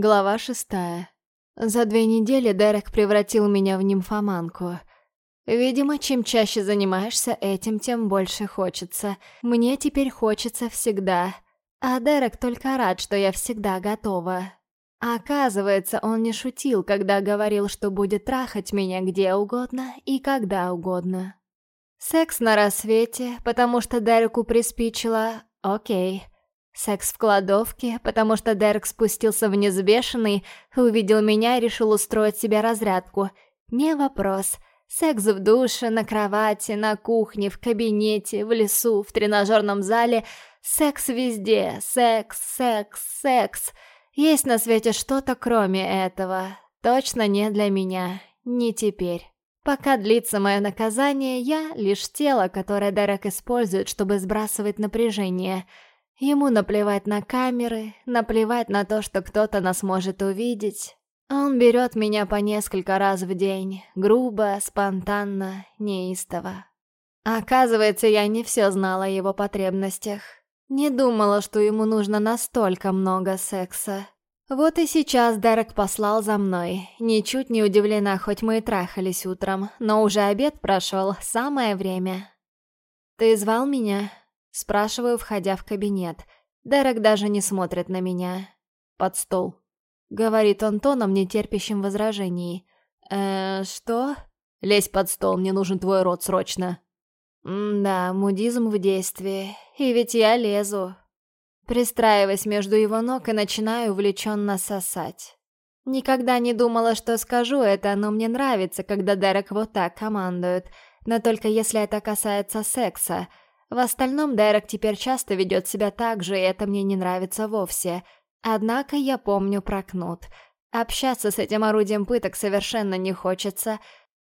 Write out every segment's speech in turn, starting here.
Глава шестая. За две недели Дерек превратил меня в нимфоманку. Видимо, чем чаще занимаешься этим, тем больше хочется. Мне теперь хочется всегда. А Дерек только рад, что я всегда готова. Оказывается, он не шутил, когда говорил, что будет трахать меня где угодно и когда угодно. Секс на рассвете, потому что Дереку приспичило, окей. Секс в кладовке, потому что Дерек спустился вниз бешеный, увидел меня и решил устроить себе разрядку. Не вопрос. Секс в душе, на кровати, на кухне, в кабинете, в лесу, в тренажерном зале. Секс везде. Секс, секс, секс. Есть на свете что-то кроме этого. Точно не для меня. Не теперь. Пока длится мое наказание, я лишь тело, которое Дерек использует, чтобы сбрасывать напряжение – Ему наплевать на камеры, наплевать на то, что кто-то нас может увидеть. Он берет меня по несколько раз в день, грубо, спонтанно, неистово. Оказывается, я не все знала о его потребностях. Не думала, что ему нужно настолько много секса. Вот и сейчас Дерек послал за мной. Ничуть не удивлена, хоть мы и трахались утром, но уже обед прошел, самое время. «Ты звал меня?» Спрашиваю, входя в кабинет. Дерек даже не смотрит на меня. «Под стол», — говорит он тоном, не терпящим возражений. «Э, что?» «Лезь под стол, мне нужен твой рот срочно». «Да, мудизм в действии. И ведь я лезу». Пристраиваясь между его ног и начинаю увлеченно сосать. Никогда не думала, что скажу это, но мне нравится, когда Дерек вот так командует. Но только если это касается секса — в остальном Дерек теперь часто ведет себя так же, и это мне не нравится вовсе. Однако я помню про кнут. Общаться с этим орудием пыток совершенно не хочется,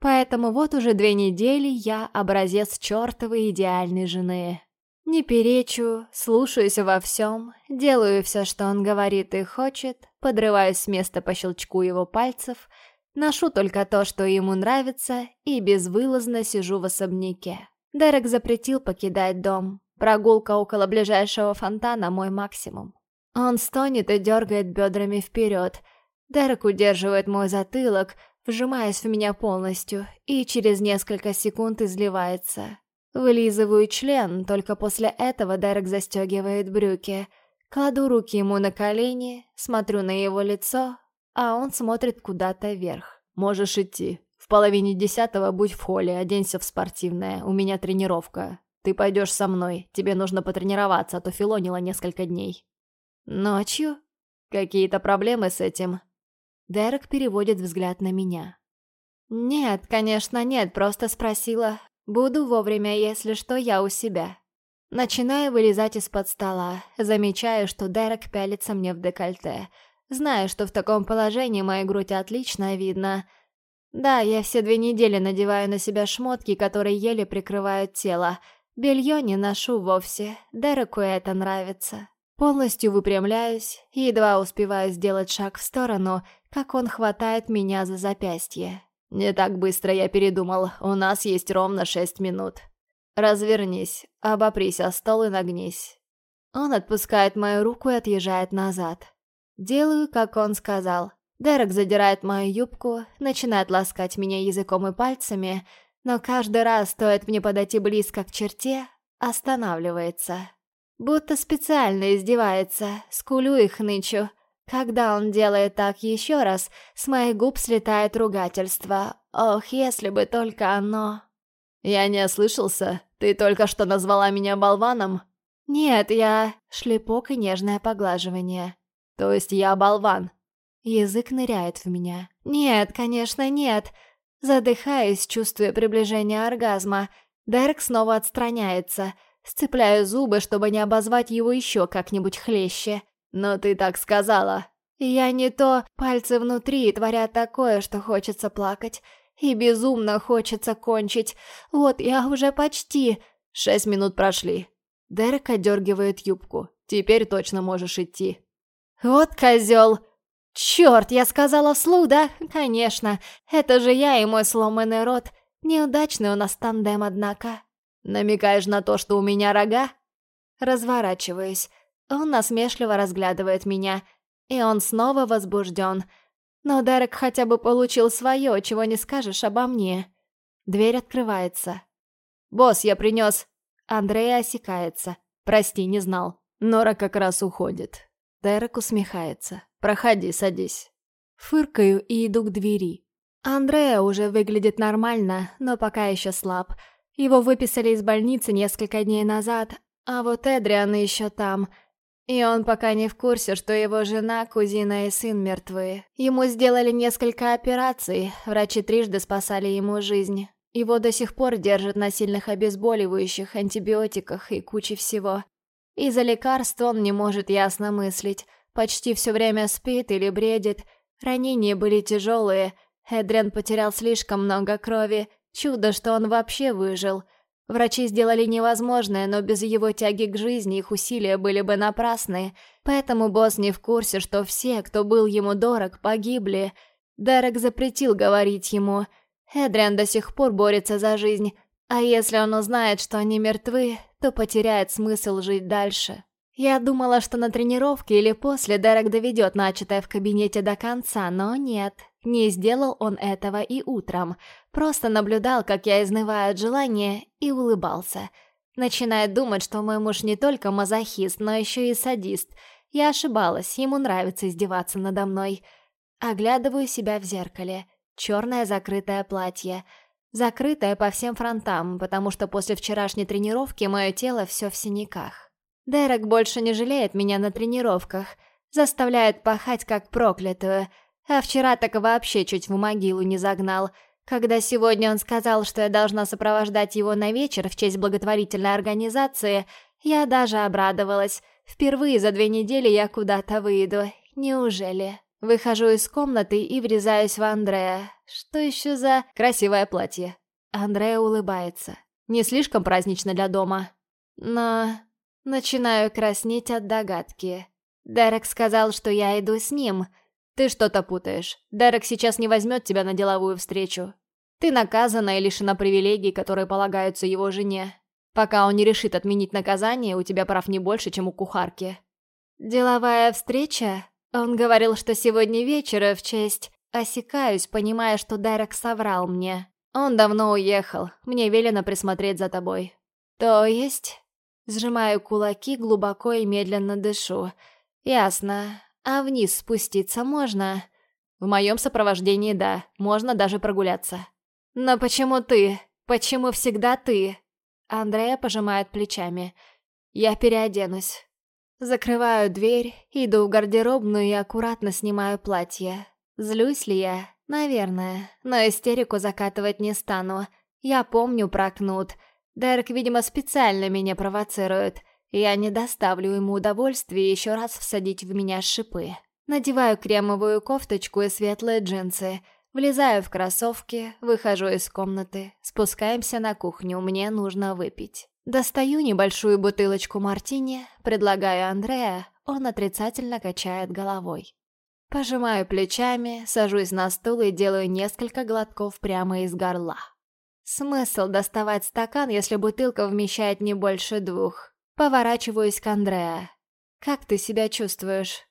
поэтому вот уже две недели я образец чертовой идеальной жены. Не перечу, слушаюсь во всем, делаю все, что он говорит и хочет, подрываюсь с места по щелчку его пальцев, ношу только то, что ему нравится, и безвылазно сижу в особняке. Дерек запретил покидать дом. Прогулка около ближайшего фонтана – мой максимум. Он стонет и дергает бедрами вперед. Дерек удерживает мой затылок, вжимаясь в меня полностью, и через несколько секунд изливается. Вылизываю член, только после этого Дерек застегивает брюки. Кладу руки ему на колени, смотрю на его лицо, а он смотрит куда-то вверх. «Можешь идти», половине десятого будь в холле, оденься в спортивное, у меня тренировка. Ты пойдешь со мной, тебе нужно потренироваться, а то филонила несколько дней». «Ночью? Какие-то проблемы с этим?» Дерек переводит взгляд на меня. «Нет, конечно, нет, просто спросила. Буду вовремя, если что, я у себя». Начинаю вылезать из-под стола, замечаю, что Дерек пялится мне в декольте. Знаю, что в таком положении моя грудь отлично видно, да, я все две недели надеваю на себя шмотки, которые еле прикрывают тело. Белье не ношу вовсе, Дереку это нравится. Полностью выпрямляюсь едва успеваю сделать шаг в сторону, как он хватает меня за запястье. «Не так быстро я передумал, у нас есть ровно шесть минут. Развернись, обопрись о стол и нагнись». Он отпускает мою руку и отъезжает назад. Делаю, как он сказал. Дерек задирает мою юбку, начинает ласкать меня языком и пальцами, но каждый раз, стоит мне подойти близко к черте, останавливается. Будто специально издевается, скулю и хнычу. Когда он делает так еще раз, с моих губ слетает ругательство. Ох, если бы только оно... «Я не ослышался? Ты только что назвала меня болваном?» «Нет, я...» Шлепок и нежное поглаживание. «То есть я болван?» Язык ныряет в меня. «Нет, конечно, нет!» Задыхаюсь, чувствуя приближение оргазма. Дерек снова отстраняется. Сцепляю зубы, чтобы не обозвать его еще как-нибудь хлеще. «Но ты так сказала!» Я не то, пальцы внутри творят такое, что хочется плакать. И безумно хочется кончить. Вот, я уже почти... Шесть минут прошли. Дерек одергивает юбку. Теперь точно можешь идти. Вот козел! «Черт, я сказала вслух, да? Конечно. Это же я и мой сломанный рот. Неудачный у нас тандем, однако». «Намекаешь на то, что у меня рога?» Разворачиваюсь. Он насмешливо разглядывает меня. И он снова возбужден. Но Дерек хотя бы получил свое, чего не скажешь обо мне. Дверь открывается. «Босс, я принес...» Андрей осекается. «Прости, не знал. Нора как раз уходит». Дерек усмехается. «Проходи, садись». Фыркаю и иду к двери. Андрея уже выглядит нормально, но пока еще слаб. Его выписали из больницы несколько дней назад, а вот Эдриан еще там. И он пока не в курсе, что его жена, кузина и сын мертвы. Ему сделали несколько операций, врачи трижды спасали ему жизнь. Его до сих пор держат на сильных обезболивающих, антибиотиках и куче всего. Из-за лекарств он не может ясно мыслить, почти все время спит или бредит. Ранения были тяжелые, Эдриан потерял слишком много крови, чудо, что он вообще выжил. Врачи сделали невозможное, но без его тяги к жизни их усилия были бы напрасны, поэтому босс не в курсе, что все, кто был ему дорог, погибли. Дерек запретил говорить ему – Эдриан до сих пор борется за жизнь, а если он узнает, что они мертвы, то потеряет смысл жить дальше. Я думала, что на тренировке или после Дерек доведет начатое в кабинете до конца, но нет. Не сделал он этого и утром. Просто наблюдал, как я изнываю от желания, и улыбался. Начинает думать, что мой муж не только мазохист, но еще и садист. Я ошибалась, ему нравится издеваться надо мной. Оглядываю себя в зеркале – Черное закрытое платье. Закрытое по всем фронтам, потому что после вчерашней тренировки мое тело все в синяках. Дерек больше не жалеет меня на тренировках, заставляет пахать как проклятую, а вчера так вообще чуть в могилу не загнал, когда сегодня он сказал, что я должна сопровождать его на вечер в честь благотворительной организации, я даже обрадовалась. Впервые за две недели я куда-то выйду. Неужели? Выхожу из комнаты и врезаюсь в Андрея. Что еще за красивое платье? Андрея улыбается. Не слишком празднично для дома. Но... Начинаю краснеть от догадки. Дерек сказал, что я иду с ним. Ты что-то путаешь. Дерек сейчас не возьмет тебя на деловую встречу. Ты наказана и лишена привилегий, которые полагаются его жене. Пока он не решит отменить наказание, у тебя прав не больше, чем у кухарки. Деловая встреча? Он говорил, что сегодня вечером в честь... Осекаюсь, понимая, что Дерек соврал мне. Он давно уехал, мне велено присмотреть за тобой. То есть... Сжимаю кулаки, глубоко и медленно дышу. Ясно. А вниз спуститься можно? В моем сопровождении, да. Можно даже прогуляться. Но почему ты? Почему всегда ты? Андрея пожимает плечами. Я переоденусь. Закрываю дверь, иду в гардеробную и аккуратно снимаю платье. Злюсь ли я? Наверное, но истерику закатывать не стану. Я помню про кнут. Дерек, видимо, специально меня провоцирует. Я не доставлю ему удовольствия еще раз всадить в меня шипы. Надеваю кремовую кофточку и светлые джинсы. Влезаю в кроссовки, выхожу из комнаты. Спускаемся на кухню, мне нужно выпить. Достаю небольшую бутылочку мартини, предлагаю Андрея, он отрицательно качает головой. Пожимаю плечами, сажусь на стул и делаю несколько глотков прямо из горла. Смысл доставать стакан, если бутылка вмещает не больше двух. Поворачиваюсь к Андреа. «Как ты себя чувствуешь?»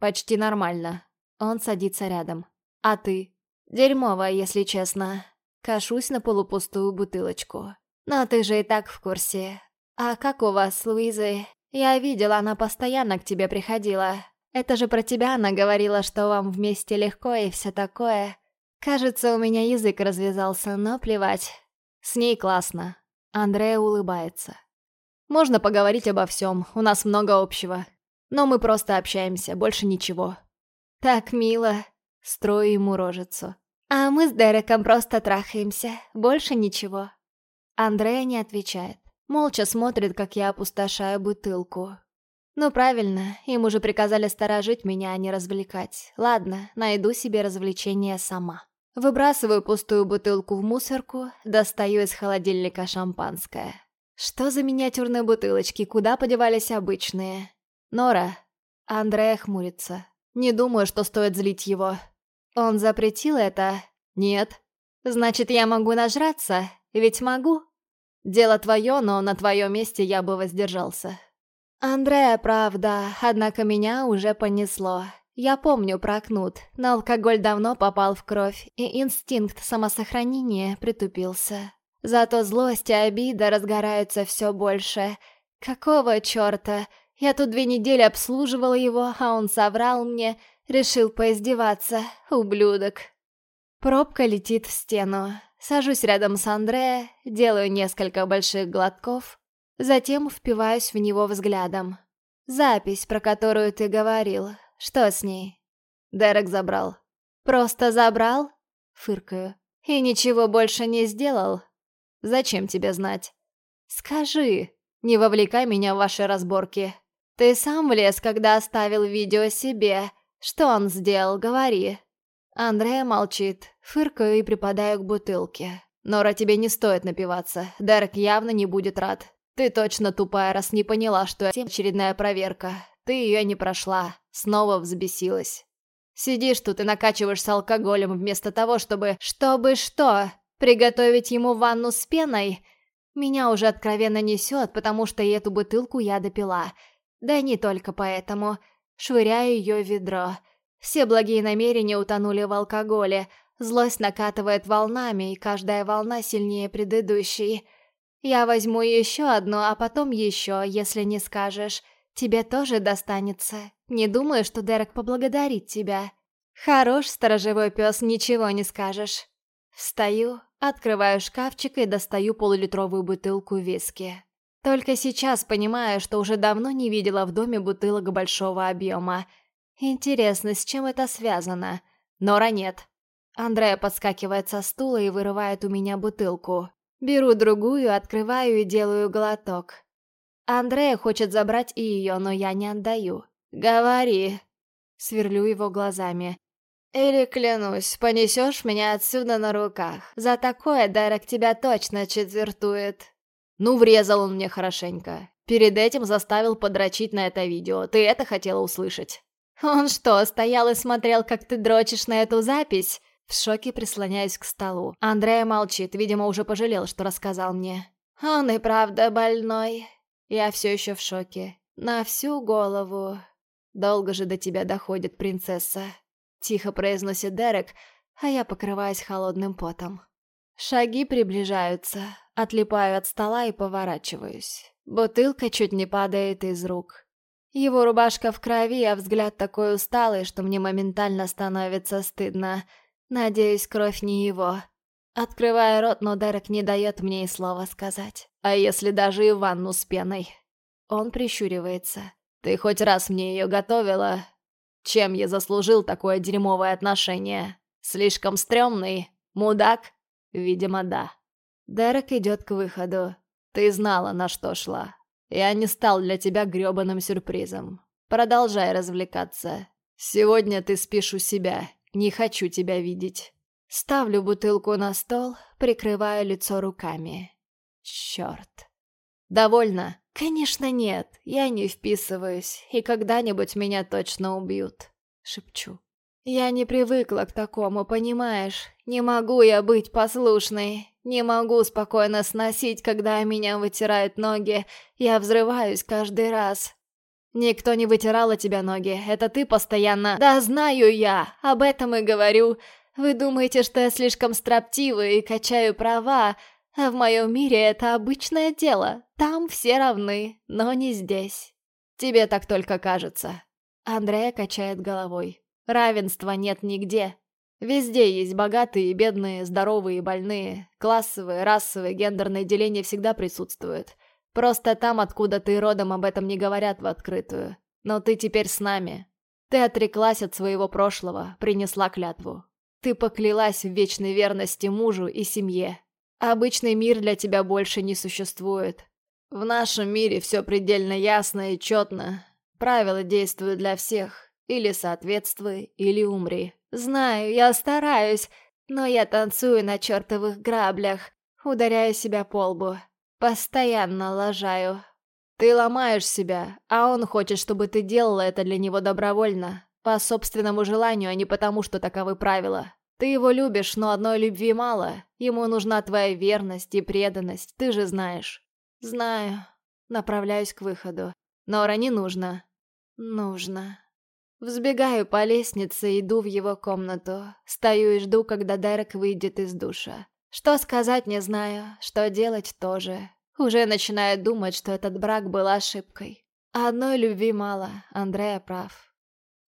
«Почти нормально». Он садится рядом. «А ты?» «Дерьмово, если честно». Кашусь на полупустую бутылочку. Но ты же и так в курсе. А как у вас с Луизой? Я видела, она постоянно к тебе приходила. Это же про тебя она говорила, что вам вместе легко и все такое. Кажется, у меня язык развязался, но плевать. С ней классно. Андрея улыбается. Можно поговорить обо всем, у нас много общего. Но мы просто общаемся, больше ничего. Так мило. Строю ему рожицу. А мы с Дереком просто трахаемся, больше ничего. Андрея не отвечает. Молча смотрит, как я опустошаю бутылку. Ну правильно, им уже приказали сторожить меня, а не развлекать. Ладно, найду себе развлечение сама. Выбрасываю пустую бутылку в мусорку, достаю из холодильника шампанское. Что за миниатюрные бутылочки, куда подевались обычные? Нора. Андрея хмурится. Не думаю, что стоит злить его. Он запретил это? Нет. Значит, я могу нажраться? Ведь могу. Дело твое, но на твоем месте я бы воздержался. Андрея, правда, однако меня уже понесло. Я помню про кнут, но алкоголь давно попал в кровь, и инстинкт самосохранения притупился. Зато злость и обида разгораются все больше. Какого черта? Я тут две недели обслуживала его, а он соврал мне, решил поиздеваться, ублюдок. Пробка летит в стену. Сажусь рядом с Андре, делаю несколько больших глотков, затем впиваюсь в него взглядом. Запись, про которую ты говорил, что с ней? Дерек забрал. Просто забрал? Фыркаю. И ничего больше не сделал? Зачем тебе знать? Скажи, не вовлекай меня в ваши разборки. Ты сам влез, когда оставил видео себе. Что он сделал, говори. Андрея молчит, фыркаю и припадаю к бутылке. Нора, тебе не стоит напиваться. Дерек явно не будет рад. Ты точно тупая, раз не поняла, что это очередная проверка. Ты ее не прошла. Снова взбесилась. Сидишь тут и накачиваешься алкоголем вместо того, чтобы... Чтобы что? Приготовить ему ванну с пеной? Меня уже откровенно несет, потому что и эту бутылку я допила. Да не только поэтому. Швыряю ее в ведро. Все благие намерения утонули в алкоголе. Злость накатывает волнами, и каждая волна сильнее предыдущей. Я возьму еще одну, а потом еще, если не скажешь. Тебе тоже достанется. Не думаю, что Дерек поблагодарит тебя. Хорош, сторожевой пес, ничего не скажешь. Встаю, открываю шкафчик и достаю полулитровую бутылку виски. Только сейчас понимаю, что уже давно не видела в доме бутылок большого объема. Интересно, с чем это связано? Нора нет. Андрея подскакивает со стула и вырывает у меня бутылку. Беру другую, открываю и делаю глоток. Андрея хочет забрать и ее, но я не отдаю. «Говори!» Сверлю его глазами. «Или, клянусь, понесешь меня отсюда на руках. За такое Дерек тебя точно четвертует». Ну, врезал он мне хорошенько. Перед этим заставил подрочить на это видео. Ты это хотела услышать? Он что, стоял и смотрел, как ты дрочишь на эту запись? В шоке прислоняюсь к столу. Андрея молчит, видимо, уже пожалел, что рассказал мне. Он и правда больной. Я все еще в шоке. На всю голову. Долго же до тебя доходит, принцесса. Тихо произносит Дерек, а я покрываюсь холодным потом. Шаги приближаются. Отлипаю от стола и поворачиваюсь. Бутылка чуть не падает из рук. Его рубашка в крови, а взгляд такой усталый, что мне моментально становится стыдно. Надеюсь, кровь не его. Открывая рот, но Дерек не дает мне и слова сказать. А если даже и ванну с пеной? Он прищуривается. Ты хоть раз мне ее готовила? Чем я заслужил такое дерьмовое отношение? Слишком стрёмный? Мудак? Видимо, да. Дерек идет к выходу. Ты знала, на что шла. Я не стал для тебя грёбаным сюрпризом. Продолжай развлекаться. Сегодня ты спишь у себя. Не хочу тебя видеть. Ставлю бутылку на стол, прикрывая лицо руками. Черт. Довольно? Конечно нет, я не вписываюсь, и когда-нибудь меня точно убьют. Шепчу. Я не привыкла к такому, понимаешь? Не могу я быть послушной. Не могу спокойно сносить, когда меня вытирают ноги. Я взрываюсь каждый раз. Никто не вытирал от тебя ноги. Это ты постоянно... Да знаю я, об этом и говорю. Вы думаете, что я слишком строптива и качаю права, а в моем мире это обычное дело. Там все равны, но не здесь. Тебе так только кажется. Андрея качает головой. Равенства нет нигде. Везде есть богатые и бедные, здоровые и больные. Классовые, расовые, гендерные деления всегда присутствуют. Просто там, откуда ты родом, об этом не говорят в открытую. Но ты теперь с нами. Ты отреклась от своего прошлого, принесла клятву. Ты поклялась в вечной верности мужу и семье. Обычный мир для тебя больше не существует. В нашем мире все предельно ясно и четно. Правила действуют для всех. Или соответствуй, или умри. Знаю, я стараюсь, но я танцую на чертовых граблях, ударяя себя по лбу. Постоянно лажаю. Ты ломаешь себя, а он хочет, чтобы ты делала это для него добровольно, по собственному желанию, а не потому, что таковы правила. Ты его любишь, но одной любви мало. Ему нужна твоя верность и преданность, ты же знаешь. Знаю. Направляюсь к выходу. Нора, не нужно. Нужно. Взбегаю по лестнице, иду в его комнату. Стою и жду, когда Дерек выйдет из душа. Что сказать не знаю, что делать тоже. Уже начинаю думать, что этот брак был ошибкой. Одной любви мало, Андрея прав.